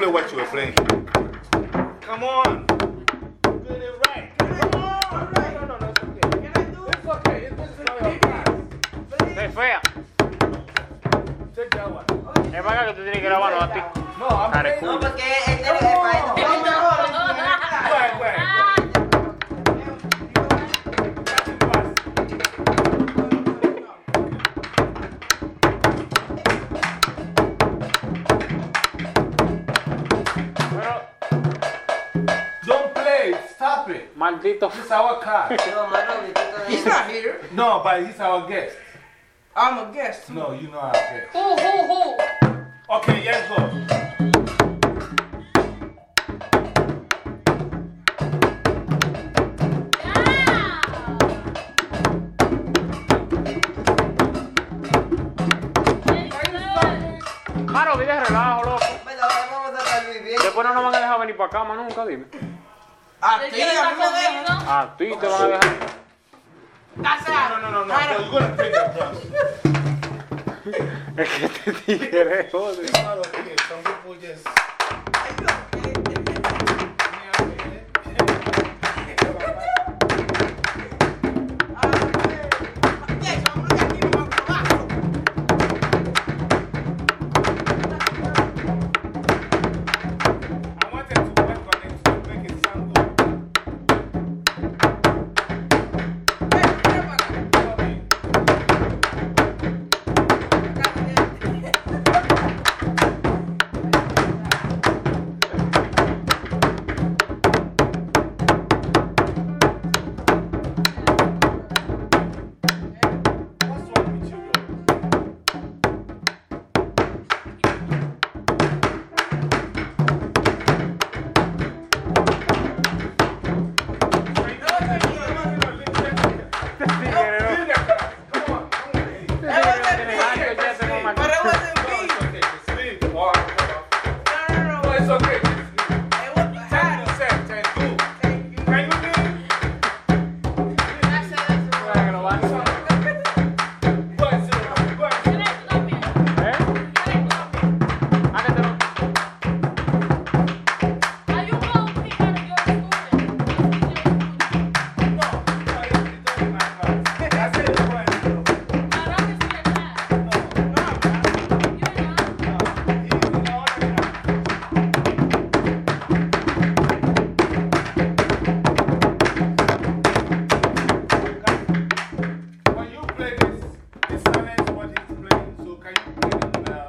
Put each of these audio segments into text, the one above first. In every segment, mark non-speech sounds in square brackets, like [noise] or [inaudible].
play what you were playing. Come on. Get it right. Come on. No, no, no, it's okay. Can I do it? It's okay. It's, this is your class. Hey, fea. Take that one. Es para que tú tienes que grabarlo a ti. No, I'm culo. Porque él tiene que para eso. Go it. maldito. This is our car. [laughs] No, He's not here. no, but he's our guest. I'm a guest. No, you know our guest. Who, who, who? Okay, let's go. Mano, dile relajo, loco. Bueno, ahora vamos a estar viviendo. Después no nos van a dejar venir para acá más nunca, dime. A ¿Él ti, a mí me dejan. A ti te van a dejar. No, no, no, no. no. [laughs] Es que este tigre joder. Play this, it's silent what he's playing, so can you play them now?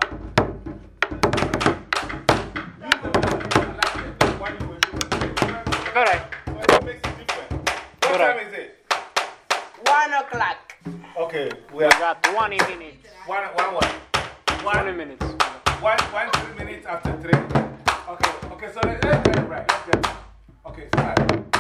Use the I like it, what you were doing. ¿Qué hora it makes it different. What Alright. time is it? One o'clock. Okay, we We got 20 minutes. one, one, one. 20 One, minutes. one, one, three minutes after three. Okay, okay, so let, let's get it right. Let's get it. Okay, start.